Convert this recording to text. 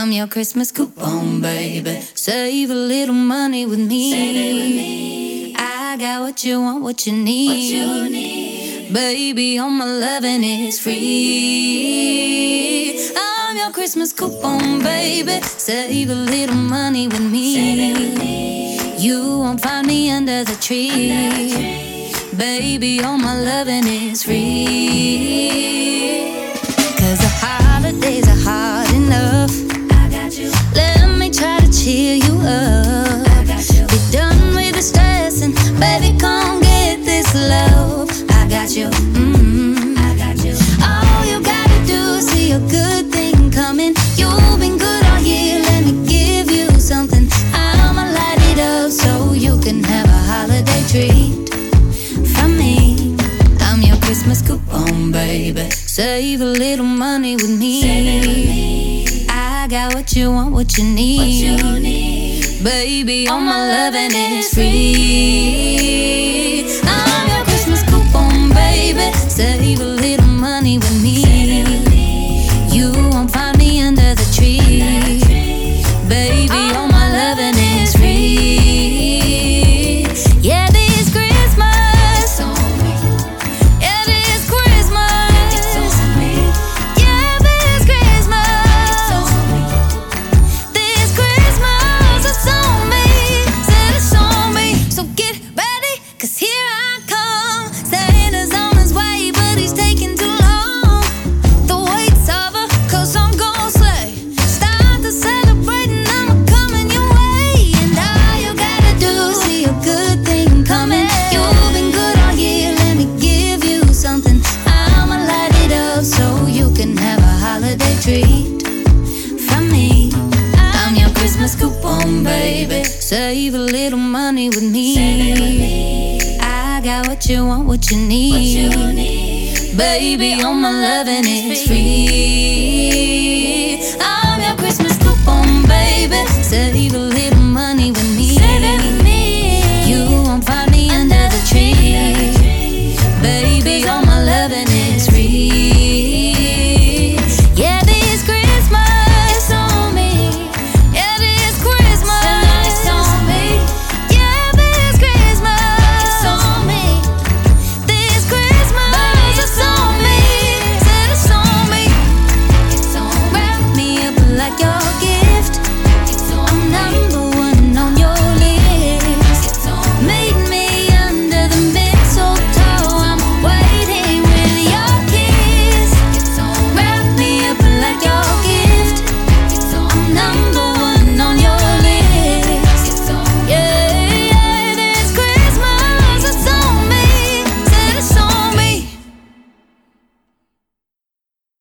I'm your Christmas coupon, baby. Save a little money with me. With me. I got what you want, what you need. Baby, all my loving is free. I'm your Christmas coupon, baby. Save a little money with me. You won't find me under the tree. Baby, all my loving is free. Mm-hmm. I got you. All you gotta do is see a good thing coming. You've been good all year. Let me give you something. I'ma light it up so you can have a holiday treat from me. I'm your Christmas coupon, baby. Save a little money with me. I got what you want, what you need. Baby, all my loving is free. Baby. Save a little money with me. I got what you want, what you need. Baby, all my loving is free.